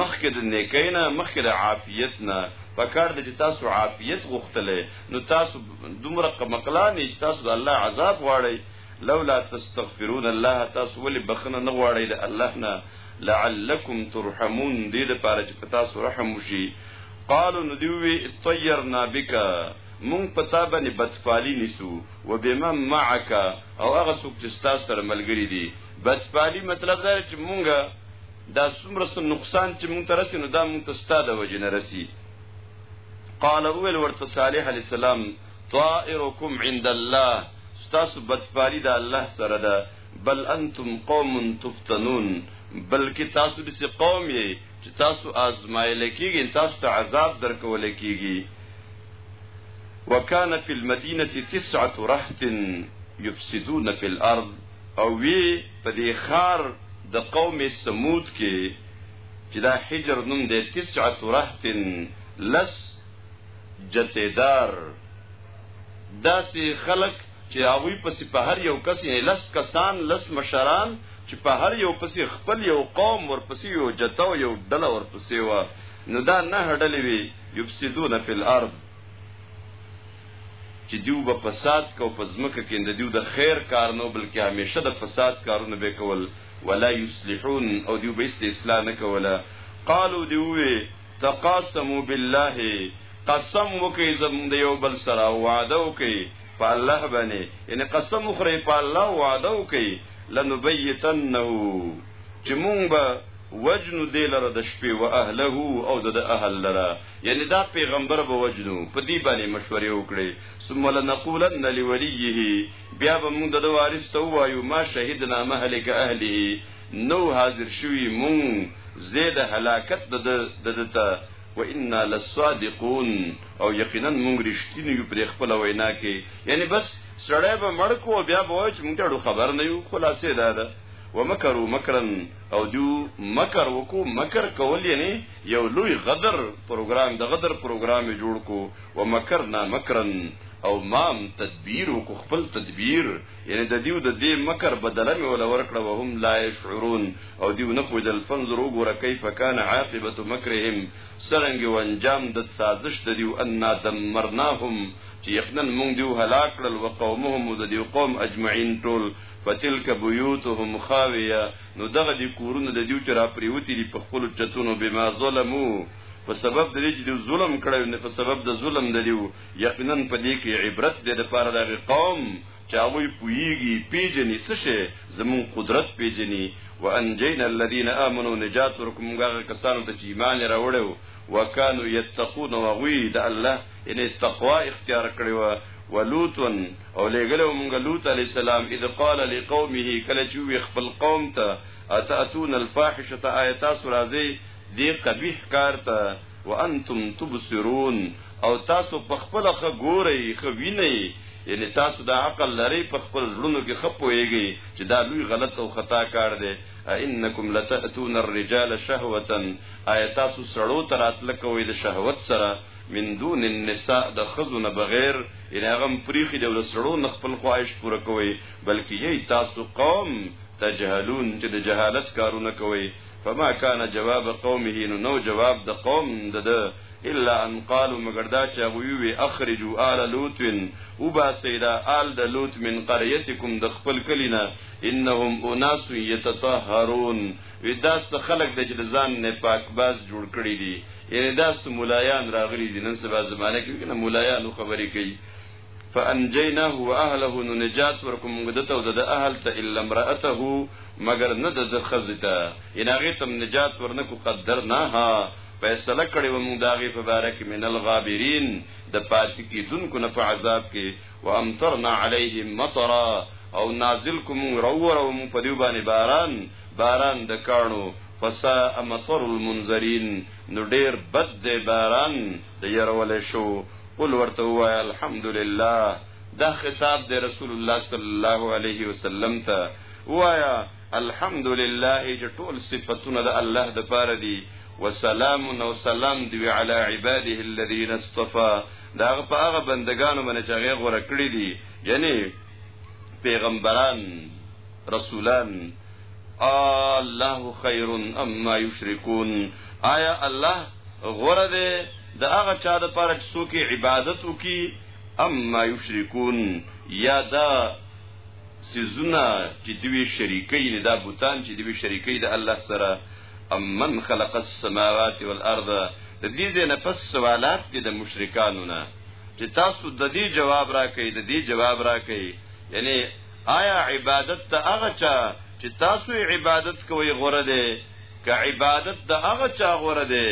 مخکې د نیکۍ نه مخکې د عافیت نه په کار د چې تاسو عافیت غوښتلې نو تاسو دومره قمقلان یې چې تاسو د الله عذاب غواړئ لولا تستغفرون الله تاسو ولې بخنه نه غواړئ د الله نه لعلکم ترحمون دې لپاره چې په تاسو رحم وشي قالو نو دیوی طیرنا بک مونږ په تا باندې بدفالی نیسو و بما معک او هغه څوک چې تاسو سره ملګری دي بدفالی مطلب دا چې مونږه دا څومره سن نقصان چې مونږ ته رسي نو دا مونږ ته ستاد وجه نه رسي قال اول ورته صالح علی السلام طائرکم عند الله تاسو بدفالی د الله سره ده بل انتم قوم تفتنون بلکې تاسو د قوم یې چې تاسو آزمایل کیږي تاسو ته عذاب درکول کیږي وکانه فی المدینه تسعه رهط یفسدون فی الارض او وي په دې ښار د قوم ثمود کې چې دا حجر نوم دی تسعة رهط لس جتې دار داسې خلک چې هغوی پسې په هر یو کس یې لس کسان لس مشران چې په هر یو پسې خپل یو قوم ورپسې یو جته یو ډله ورپسې و نو دا نه هډلې وي یفسدون فی الارض چې دیو به فساد کو په ځمکه کې د دیو د خیر کار نه بلکې همیشه د فساد کارونه به کول ولا یصلحون او دیو به است اصلاح نه کوله قالو دیوې تقاسموا بالله قسم وکي زم د یو بل سره وعده وکي په الله باندې یعنی قسم خوري په الله وعده وکي لنبیتنه چې مونږ به وجنو دی لره د شپې و اهله او د اهل لره یعنی دا پیغمبر به وجنو په دې باندې مشورې وکړي ثم لنقولن لوليه بیا به موږ د وارث ته وایو ما شهیدنا مهلک اهله نو حاضر شوی موږ زید هلاکت د دته و انا للصادقون او یقینا موږ رښتینی یو پر خپل وینا کې یعنی بس سړی به مړ کو بیا به وای چې موږ ته خبر نه یو خلاصې ده ومکروا مکرا او دو مکر وکو مکر کول یعنی یو لوی غدر پروګرام د غدر پروګرام یې جوړ کو ومکرنا مکرا او مام تدبیر وکړو خپل تدبیر یعنی د دیو د دې مکر بدله مې ولا ورکړه وهم لا یشعرون او دیو نه پوهېدل فنظر وګوره کیف کان عاقبت مکرهم څرنګه و انجام د سازش د دیو انا دمرناهم چې یقینا مونږ دیو هلاک کړل وقومهم د دیو قوم اجمعین ټول فتلک بیوتهم خاویه نو دغه دي کورونه د ديو چې را پريوتي دي په خپل چتونو بما ظلمو په سبب د دې چې دوی ظلم کړی نه په سبب د ظلم د دیو یقینا په دې کې عبرت دی د پاره د قوم چې هغه پویږي پیجنې څه شي زمون قدرت پیجنې وانجینا الذين امنوا نجات ورکوم هغه کسانو ته چې ایمان راوړل وکانو یتقون وغوی د الله یعنی تقوا اختیار کړی و ولوط او لګلو مونږ لوط علی السلام اذ قال لقومه کله چې وی خپل قوم ته اتاتون الفاحشه آیات سرازی دی قبیح کار ته وانتم تبصرون او تاسو په خپل خ ګورئ خ وینئ یعنی تاسو د عقل لري په خپل ژوند کې خپويږي چې دا لوی غلط او خطا کار دی انکم لتاتون الرجال شهوه آیات تاسو سړو تراتل کوي د شهوت سره من دون النساء د خزو نه بغیر یعنی هغه پریخي د سړو نه خپل خواهش پوره کوي بلکې یی تاسو قوم تجهلون چې د جهالت کارونه کوي فما كان جواب قومه نو نو جواب د قوم د الا ان قالوا مگر دا چې هغه وی اخرجوا آل لوط او با سیدا آل د لوط من قريتكم د خپل کلینا انهم اناس يتطهرون ودا خلق د ځان نه پاک باز جوړ کړی دي یعنی داست ملایان راغلی دي نن سبا زمانه کې کنه ملایانو خبرې کوي فانجیناه واهله نو نجات ورکوم غدته او د اهل ته الا امراته مگر نه د خزته یناغه تم نجات ورنکو قدر نه ها فیصله کړې و موږ داغه په باره کې من الغابرین د پاتې کیدونکو نه په عذاب کې وامطرنا علیهم مطرا او نازل کوم رورو مون په دیو باندې باران باران د کانو فسا مطر المنذرین نو ډیر بد دی باران د يرول شو قل ورته وای الحمدلله دا خطاب دی رسول الله صلی الله علیه وسلم ته وایا الحمدلله چې ټول صفاتونه د الله د پاره دي وسلام او سلام دی علی عباده الذين اصطفى دا هغه په هغه بندگانو باندې چې هغه غوړه کړی دي یعنی پیغمبران رسولان الله خیر اما یشرکون آیا الله غوړه ده د هغه چا د پاره چې څوک عبادت وکي اما یشرکون یا دا سیزونه چې دوی شریکې نه دا بوتان چې دوی شریکې د الله سره امن خلق السماوات والارض د دې ځای نه پس سوالات دي د مشرکانو نه چې تاسو د دې جواب راکړئ د دې جواب راکړئ یعنی آیا عبادت ته هغه چا چې تاسو عبادت کوئ غوره دی که عبادت د هغه چا غوره دی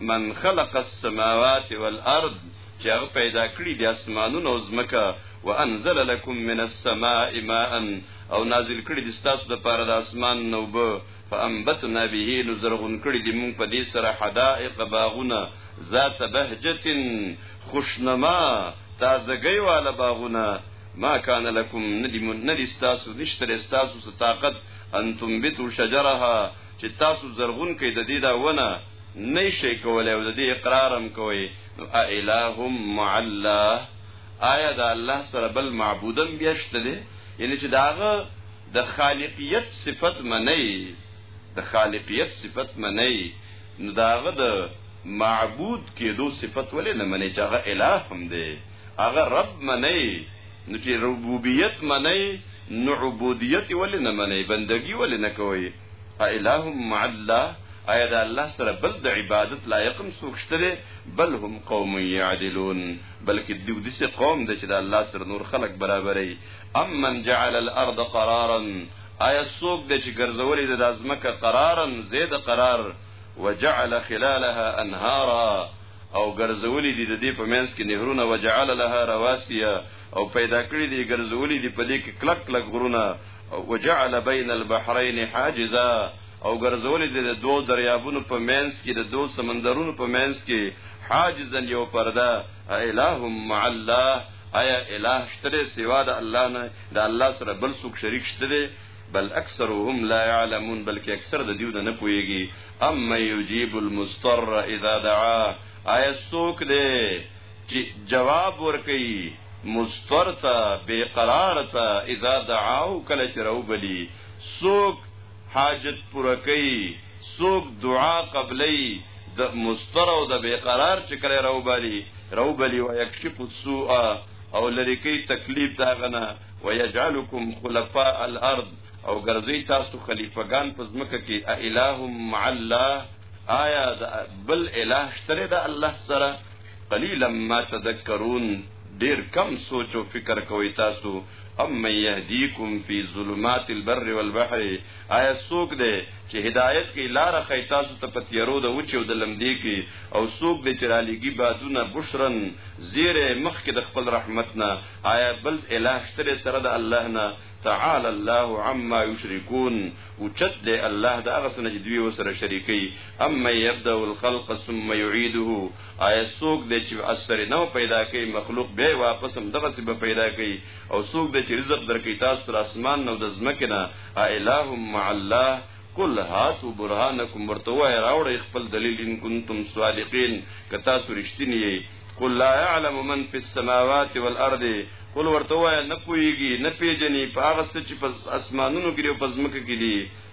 من خلق السماوات والارض چې هغه پیدا کړی د اسمانونو او ځمکه وانزل لكم من السماء ماء او نازل کړی د تاسو د پاره د اسمان نوبه فانبتنا به نو زرغون کړي دي مونږ په دې سره حدائق باغونه ذات بهجت خوشنما تازګي والا باغونه ما کان لکم ندی من ندی استاسو نشتر استاسو څه طاقت ان تنبتو شجرها چې تاسو زرغون کې د دې دا ونه نه شي کولای او د دې اقرارم کوي نو الہم مع الله آیا دا الله سره بل معبودم بیاشته دي یعنی چې داغه د خالقیت صفت منی د خالقیت صفت منی نو داغه د معبود کېدو صفت ولې نه منی چې هغه الٰه هم دی هغه رب منی نو چې ربوبیت منی نو عبودیت ولې نه منی بندگی ولې نه کوي الٰه مع الله آیا د الله سره بل د عبادت لایقم څوک شته دی بل هم قوم یعدلون بلکې دوی داسې قوم دی چې د الله سره نور خلق برابرې امن جعل الارض قرارا آیا څوک د چې ګرځولې د ازمکه قرارا زید قرار وجعل خلالها انهارا او ګرځولې دي د دې په منځ کې نهرونه وجعل لها رواسیا او پیدا کړې دي ګرځولې دي په دې کې کلک کلک غرونه وجعل بین البحرین حاجزا او ګرځولې دي د دوه دریابونو په منځ کې د دوه سمندرونو په منځ کې حاجزا یو پرده الہ مع الله آیا الہ شته دی سوا د الله نه د الله سره بل څوک شریک شته دی بل اکثرهم لا يعلمون بلکې اکثر د دیو نه پويږي اما یجیب المستر اذا دعا آیا څوک دی چې جواب ورکړي مستر ته بے قرار ته اذا دعاو کله چې راوبلی څوک حاجت پوره کوي څوک دعا قبلي د مستر او د بیقرار چې کله راوبالي راوبالي او یکشف السوء او لری کوي تکلیف دا غنه ويجعلکم خلفاء الارض او ګرځي تاسو خلیفګان په ځمکه کې الہ مع الله آیا بل الہ شته د الله سره قلیلا ما تذکرون ډیر کم سوچ او فکر کوي تاسو ام من يهديكم في ظلمات البر والبحر آیا سوک دی چې هدایت کې لار خی تاسو ته پتیرو د وچو د لمدې کې او سوک دی چې رالیږي بادونه بشرن زیره مخ کې د خپل رحمت نه آیا بل الہ شته سره د الله نه تعالی الله عما یشرکون او چت دی الله دا غسنه دوی وسره شریکي اما یبدا الخلق ثم يعيده آیا څوک دی چې اثر نه پیدا کوي مخلوق بیا واپس هم دغه څه پیدا کوي او څوک دی چې رزق درکې تاسو تر اسمان نو د ځمکې نه الہ مع الله قل هاتو برهانکم ورته وای راوړی خپل دلیل ان کنتم صادقین که تاسو رښتینی یې قل لا يعلم من في السماوات والارض قل ورته وای نه پويږي نه پیژني په هغه څه چې په اسمانونو کې او په ځمکه کې دي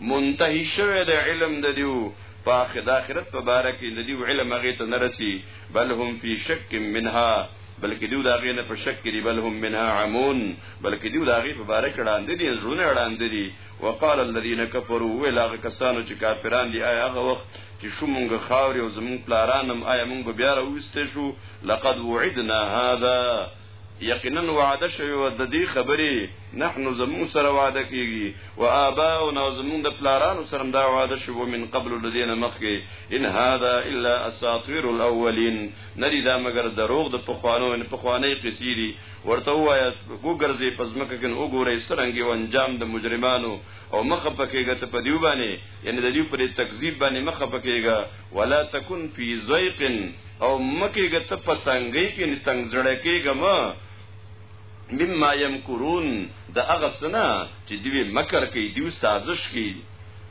منتهي شوی د علم د دیو په اخر د اخرت په باره کې د دیو علم هغه ته نه رسی بل هم فی شک منها بلکې دیو دا غې نه په شک کې بل هم منها عمون بلکې دیو دا غې په باره کې وړاندې دي زړونه وړاندې دي وقال الذين كفروا ولا کسانو چې کافران دي آیا هغه وخت چې شو مونږ خاوري او زمونږ پلارانم آیا مونږ بیا راوستې شو لقد وعدنا هذا یقینا وعده شوی و د دې خبرې نحنو زمون سره وعده کیږي و آباؤنا زمون د پلارانو سره دا وعده شو من قبل الذين مخکې ان هذا الا اساطير الاولين ندی دا مگر دروغ د پخوانو ان پخوانې قصې دي ورته وایا وګرځي پزمکه کن وګوري سرنګي و انجام د مجرمانو او مخه پکېګه ته په دیو باندې یعنی د دیو پر تکذیب باندې مخه پکېګه ولا تکن فی ضیق او مکه ګت په تنګي کې نه تنگ زړه کېګم مما يمكرون د هغه سنا چې دوی مکر کوي دوی سازش کوي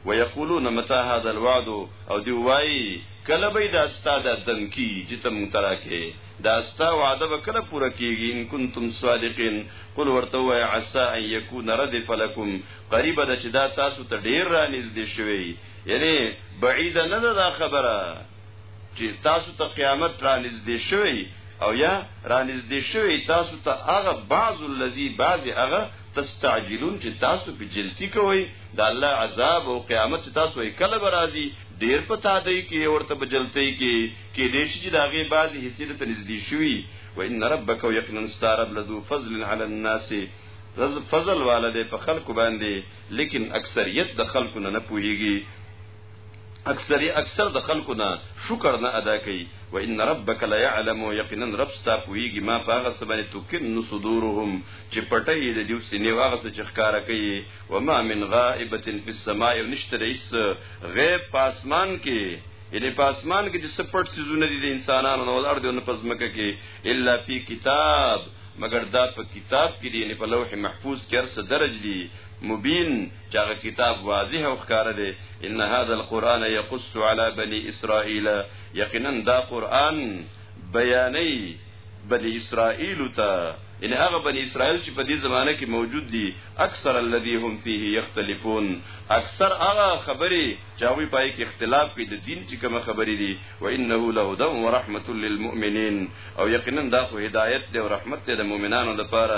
ويقولون متى هذا الوعد او دی وای کله به دا استاد دن کی چې تم تراکه دا استا وعده به کله پوره کیږي ان کنتم صادقین قل ورته وای عسى ان يكون ردف لكم قریب د چې دا تاسو ته ډیر را نږدې شوی یعنی بعید نه ده دا خبره چې تاسو ته قیامت را نږدې شوی او یا را نږدې شوی تاسو ته هغه بعض الذی بعض هغه تستعجلون چې تاسو په جلتی کوي د الله عذاب او قیامت تاسو یې کله برازي ډیر په تادې کې ورته بجلتې کې کې دې چې داغه بعضی حصے ته نږدې شوی و ان ربک یقینا استرب لذو فضل علی الناس رز فضل والده په خلکو باندې لیکن اکثریت د خلکو نه نه پوهیږي اکثری اکثر د خلکو نه شکر نه ادا کوي و ان ربک لا يعلم یقینا رب ستا پویږي ما پاغه سبنه توکن صدورهم چې پټي د دیو سینې واغه څه چخکارا کوي و ما من غائبه فی السماء نشتر اس غیب پاسمان کې یعنی په اسمان کې چې سپټ سيزونه دي د انسانانو نو ارض او په ځمکه کې الا فی کتاب مگر دا په کتاب کې دي یعنی په لوح محفوظ کې هر څه درج دي مبین چې هغه کتاب واضح او ښکاره دی ان هذا القرآن يقص على بني اسرائيل یقینا دا قرآن بیانې بني اسرائيل ته ان هغه بني اسرائيل چې په دې زمانه کې موجود دي اکثر الذي هم فيه يختلفون اکثر هغه خبرې چې هغه پای کې اختلاف په د دین چې کوم خبرې دي وانه لهدى ورحمه للمؤمنين او یقینا دا خو هدایت دی او رحمت دی د مؤمنانو لپاره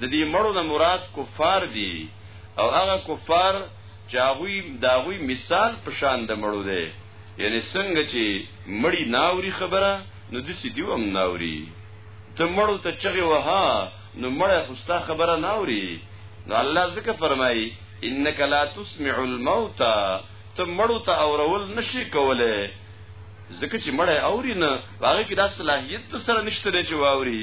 د دې مړو نه مراد کفار دي او هغه کفار چې هغه دا غوي مثال په شان د مړو دی یعنی څنګه چې مړی ناوري خبره نو د سې دیوم ناوري ته مړو ته چغه وها نو مړه خوستا خبره ناوري نو الله ځکه فرمایي انک لا تسمع الموتى ته مړو ته اورول نشي کوله ځکه چې مړه اوري نه هغه کې دا صلاحيت سره نشته چې واوري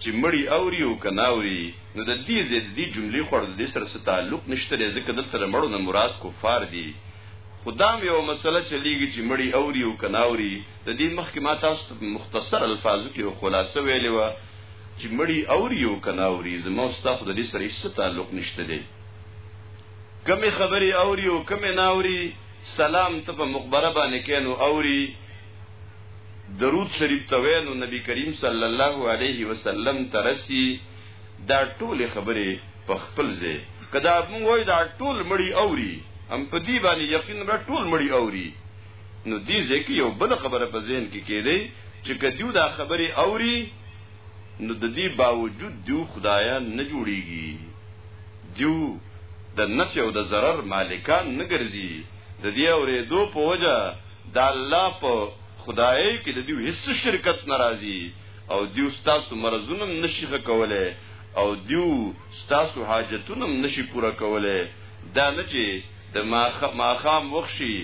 چې مړی اوري او که نه اوري، نو د دې ځای د دې جملې خو د دې سره څه تعلق نشته دی، ځکه دلته د مړو نه مراد کفار دي. خو دا هم یوه مسله چلېږي چې مړی اوري او که نه اوري، د دې مخکې ما تاسو ته په مختصر الفاظو کې یوه خلاصه ویلې وه چې مړی اوري او که نه اوري، زما او ستا خو د دې سره هېڅ څه تعلق نشته دی. کومې خبرې اوري او کومې نه اوري، سلام ته په مقبره باندې کښېنو اوري، درود شریف ته وای نو نبی کریم صلی الله علیه وسلم ترسی دا ټول خبره په خپل ځای کدا موږ وای دا ټول مړی اوري هم په دې باندې یقین را ټول مړی اوري نو دې ځکه یو بل خبره په ذهن کې کېده چې کدیو دا خبره اوري نو د دې باوجود دیو خدایا نه جوړیږي دیو د نفع او د ضرر مالکان نه ګرځي د دې اورېدو په وجه د الله په خدای کې د دیو هیڅ شرکت ناراضي او دیو ستاسو مرزونه نشي کوله او دیو ستاسو حاجتونه نشي پوره کوله دا نه چې د ماخام وخشي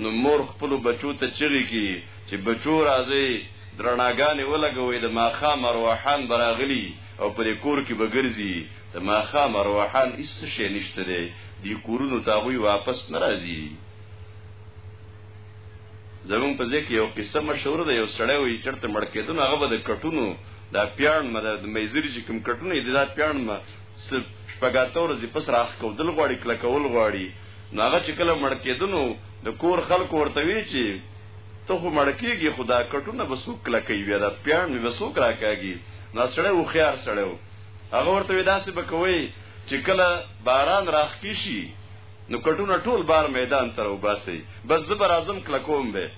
نو مور خپل بچو ته چغي کی چې بچو راځي درناګانې ولګوي د ماخام روحان براغلي او پر کور کې بګرځي د ماخام روحان هیڅ شي نشته دی دی کورونو ته غوي واپس ناراضي زمون په ځکه یو قصه مشهور ده یو سړی وي چرته مړ کېدون هغه به د کټونو دا پیان مې د میزری چې کوم کټونه دي دا پیان مې شپګاتو ورځې پس راخ کو دل غواړي کله کول غواړي نو هغه چې کله مړ کېدونو د کور خلکو ورته وی چې ته خو مړ کېږي خدا کټونه به سوک کله کوي بیا دا پیان مې به سوک راکاږي نو سړی و خيار سړی هغه ورته داسې به کوي چې کله باران راخ کیشي نو کټونه ټول بار میدان ته راوباسئ، بس زه به راځم کلکوم به یې.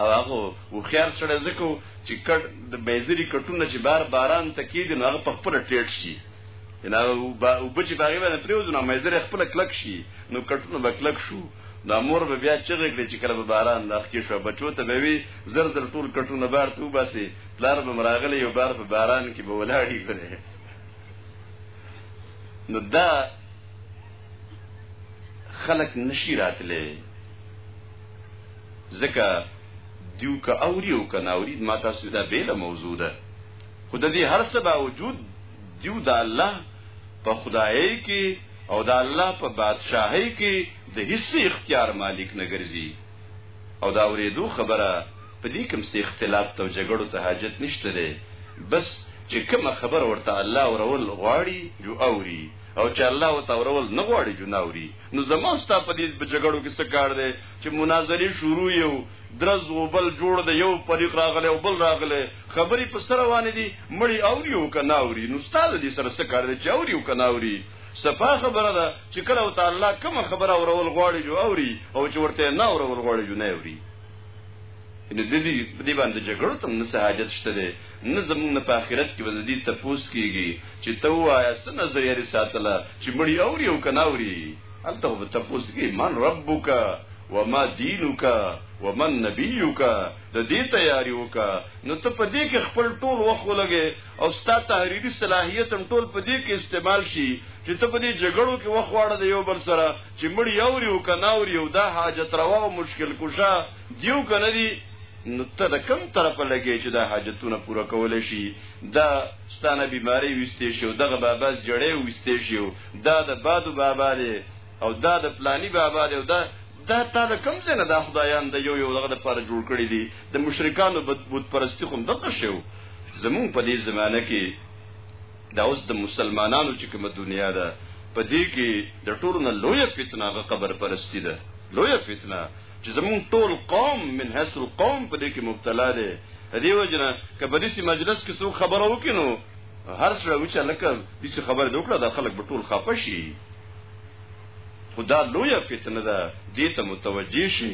او هغه هوښیار سړی ځکه و چې کټ د بیزري کټونه چې بار باران ته کېږدي نو هغه په خپله ټیټ شي یعنې هغه اوبه چې په هغې باندې پرېوځي نو میزری خپله کلک شي نو کټونه به کلک شو دا مور به بیا چغې کړې چې کله به باران راښکې شوه بچو ته به وي زر زر ټول کټونه بار ته وباسې پلار به م راغلی یو بار په باران کې به ولاړي کړې نو دا خلق نشی راتله زکه دیو که اوری او که ناوری ما تاسو دا بیله موضوع ده خو د دې هر څه باوجود دیو د الله په خدای کې او د الله په بادشاهي کې د هیڅ اختیار مالک نه ګرځي او دا ورېدو خبره په دې کوم څه اختلاف ته جګړو ته حاجت نشته ده بس چې کومه خبره ورته الله ورول غواړي جو اوري او چې الله ورته اورول نه غواړي جو نه اوري نو زما او ستا په دې په جګړو کې څه کار دی چې مناظرې شروع یو درز او بل جوړ دی یو فریق راغلی او بل راغلی خبرې په سره روانې دي مړی اوري او که نه اوري نو ستا د دې سره څه کار دی چې اوري او که نه اوري صفا خبره ده چې کله او تعالی کوم خبره اورول غواړي جو اوري او چې ورته نه اورول غواړي جو نه اوري ان د دې باندې جګړو تم نه حاجت شته نه زموږ نه په آخرت کې به د دې تپوس کېږي چې ته ووایه څه نظریه دې ساتله چې مړي اوري او که نه اوري هلته خو به تپوس کېږي من ربک وما دینک ومن نبیک د دې تیاری وکا نو ته په دې کې خپل ټول وخت ولګې او ستا تحریری صلاحیت هم ټول په دې کې استعمال شي چې ته په دې جګړو کې وخواړه د یو بل سره چې مړ یوري او کناوري او دا حاجت روا او مشکل کشا دیو کنه دی نو ته د کم طرف لګی چې دا حاجتونه پوره کول شي دا ستانه بیماری وستې شي او دغه بابا جړې وستې شي دا د بادو بابا دی او دا د پلانی بابا دی او دا دا تا د کم څه نه دا خدایان د یو یو دغه د پر جوړ کړی دي د مشرکانو بت پرستی خو دغه شو زمون په دې زمانه کې دا اوس د مسلمانانو چې کومه دنیا ده په دې کې د ټولو نه لویه فتنه غ قبر پرستی ده لویه فتنه چې زمون ټول قوم من حیث القوم په دې کې مبتلا دی دې وجنه کبدي سي مجلس کې څو خبره وکینو هر سره وچ لکه دې څه خبره وکړه د خلک به ټول خپه شي خدا لوی فتنه ده دې ته متوجي شي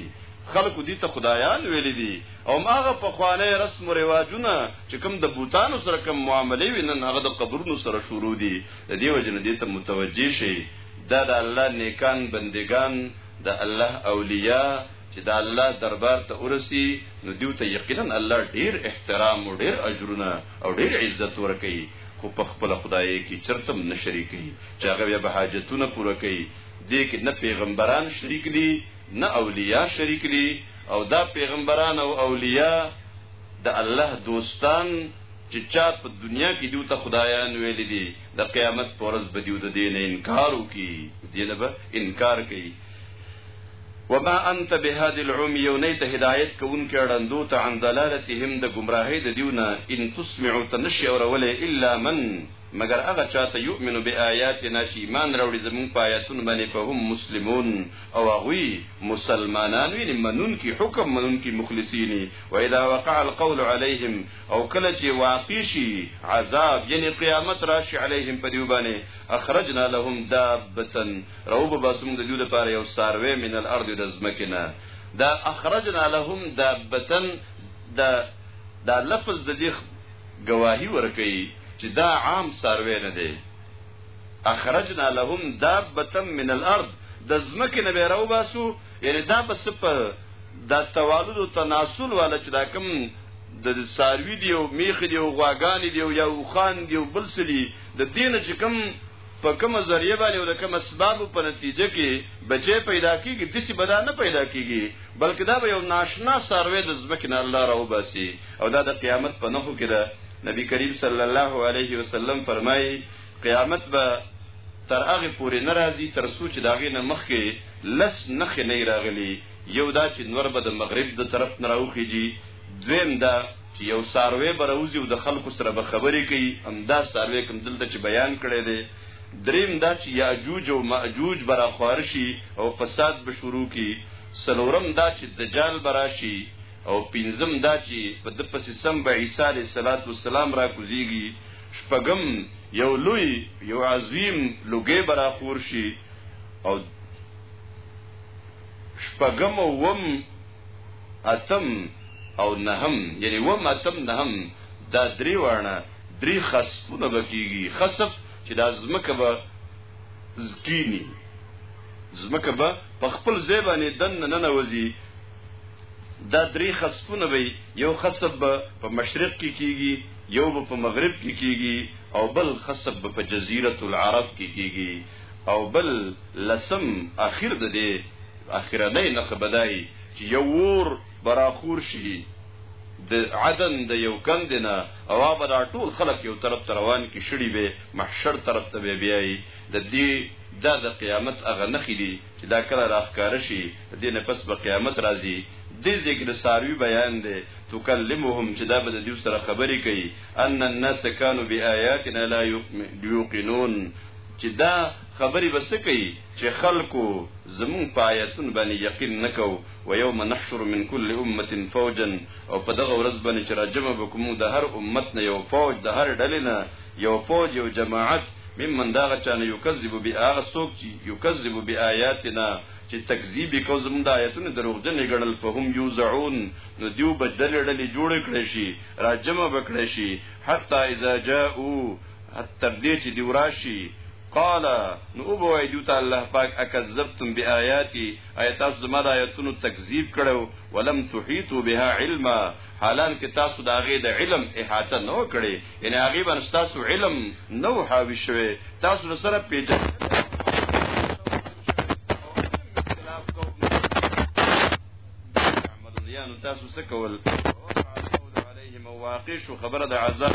خلکو دې ته خدایان ویل دي او ماغه په خوانه رسم او رواجونه چې کوم د بوتانو سره کوم معاملې وینن هغه د قبرونو سره شروع دي دې وجنه دې ته متوجي شي دا د الله نیکان بندگان د الله اولياء چې د الله دربار ته ورسي نو دیو ته یقینا الله ډیر احترام او ډیر اجرونه او ډیر عزت ورکوي خو په خپل خدای کې چرتم نه شریکي چې هغه به حاجتونه پوره کوي دې کې نه پیغمبران شریک دي نه اولیاء شریک دي او دا پیغمبران او اولیاء د الله دوستان چې چا په دنیا کې دوی ته خدایان ویل دي د قیامت په ورځ به دیو د دې نه انکار وکړي دې نه به انکار کوي وما انت بهاد العمي یو نه ته هدایت کوونکی اړندو ته عن دلالتهم د گمراهی د دیونه ان تسمع تنشی اورولې الا من مگر هغه چاته یؤمن بیااتنا چې ایمان راوړي زمون پایتون باندې په هم مسلمون او هغه مسلمانان ویني منون کی حکم منون کی مخلصین و اذا وقع القول عليهم او کله چې واقع شي عذاب یعنی قیامت راشي علیهم په دیو باندې اخرجنا لهم دابتا روب باسم د دوی لپاره یو ساروی من الارض د زمکنا دا اخرجنا لهم دابتا دا دا لفظ د دې گواهی ورکي چې دا عام ساروی نه دی اخرجنا لهم دابتا من الارض د زمکه نه به راو باسو یعنی دا بس په دا توالد او تناسل والا چې دا کوم د ساروی دی او میخ دی او غواګان دی او یا وخان دی او بل سلی د دین چې کوم په کومه ذریعہ باندې او د کوم اسباب په نتیجه کې بچي پیدا کیږي د څه بدا نه پیدا کیږي بلکې دا به یو ناشنا سروي د زمکه نه الله راو باسي او دا د قیامت په نخو کې ده نبی کریم صلی الله علیه وسلم فرمایي قیامت به تر هغه پورې ناراضي تر سوچ داغه نه مخکې لس نخې نه راغلي یو دا چې نور به د مغرب د طرف نه راوخیږي دویم دا چې یو ساروی به راوځي او د خلکو سره به خبرې کوي همدا ساروی کوم دلته چې بیان کړی دی دریم دا چې یاجوج او ماجوج به راخواره شي او فساد به شروع کړي څلورم دا چې دجال به راشي او پنځم دا چې په د پسې سم به عیسی علیه السلام را کوزیږي شپږم یو لوی یو عظیم لوګې به راخور شي او شپږم وم اتم او نهم یعنی وم اتم نهم دا درې وانه درې خصفونه بکیږي خصف چې دا زمکه به زکینی زمکه به په خپل ځای باندې دن نه نوځي دا درې خصفونه به یو خصف به په مشرق کې کیږي یو به په مغرب کې کیږي او بل خصف به په جزیره العرب کې کیږي او بل لسم اخر د دې اخرنۍ نښه به دا وي چې یو اور به راخور شي د عدن د یو کند نه او هغه دا ټول خلک یو طرف ته روان کې شړي به محشر طرف ته به بیایي د دې دا د قیامت هغه نښې دي چې دا کله راښکاره شي د دې نه پس به قیامت راځي د ذکر ساروی بیان دی تکلمهم چې دا به د دې سره خبرې کوي ان الناس كانوا بآياتنا لا يوقنون چې دا خبرې بس کوي چې خلکو زمونږ په آیتونو باندې یقین نه کو، ویوم نحشر من کل امة فوجا، او په دغه ورځ باندې چې راجمع به کړو مونږ د هر امت نه یو فوج، د هرې ډلې نه یو فوج، یو جماعت، ممن د هغه چا نه یکذب بی هغه څوک چې یکذب بآیاتنا چې تکذیب یې کو زمونږ د آیتونو دروغجن یې ګڼل، فهم یوزعون نو دیو به ډلې ډلې جوړې کړې شي، راجمع به کړې شي، حتی اذا جاءو تر دې چې دیو راشي. قال نو او بوای دوی ته الله پاک اکذبتم بیااتی ایت از زما د آیتونو تکذیب کړو ولم تحیتو بها علما حالان کې تاسو د هغه د علم احاطه نه کړې یعنی هغه باندې تاسو علم نو حاوی شوه تاسو سره پیژن تاسو څه کول واقع شو خبره د عذاب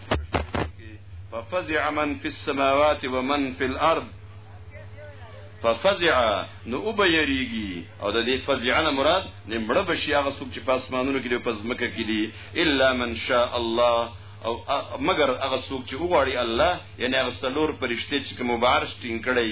ففزع من في السماوات ومن في الارض ففزع نو او به یریږي او د دې فزع نه مراد نمړه بشي هغه څوک چې په اسمانونو کې دی په ځمکه کې دی الا من شاء الله او مگر هغه څوک چې وغواړي الله یعنی هغه څلور پرشته چې کوم بارش ټینګ کړي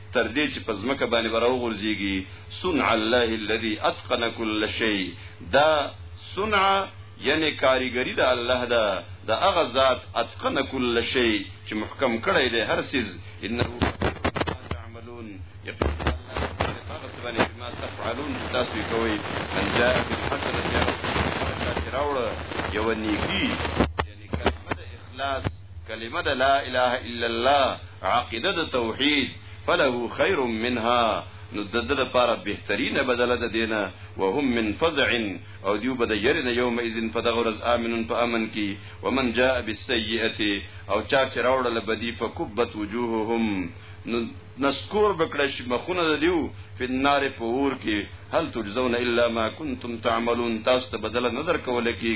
تر دې چې په ځمکه باندې به راوغورځېږي صنع الله الذي اتقن كل شيء دا صنع یعنی کاریګری د الله ده د هغه ذات اتقن کل شی چې محکم کړی دی هر سیز انه تعملون یقین باندې ما تفعلون تاسو کوي ان جاء بالحسنه يا رب راوړ یو نیکی یعنی کلمه اخلاص کلمه د لا اله الا الله عقیده د توحید فله خیر منها نو د دې لپاره بهترینه بدله ده دینه وهم من فزع او دیو بد یرنه یوم اذن فدغرز امنن په امن کی ومن جاء بالسیئه او چا چې راوړل بدی فکبت وجوههم نو نسکور بکړه شي مخونه د دیو په نار په اور کې هل تجزون الا ما کنتم تعملون تاسو ته بدله نظر کوله کی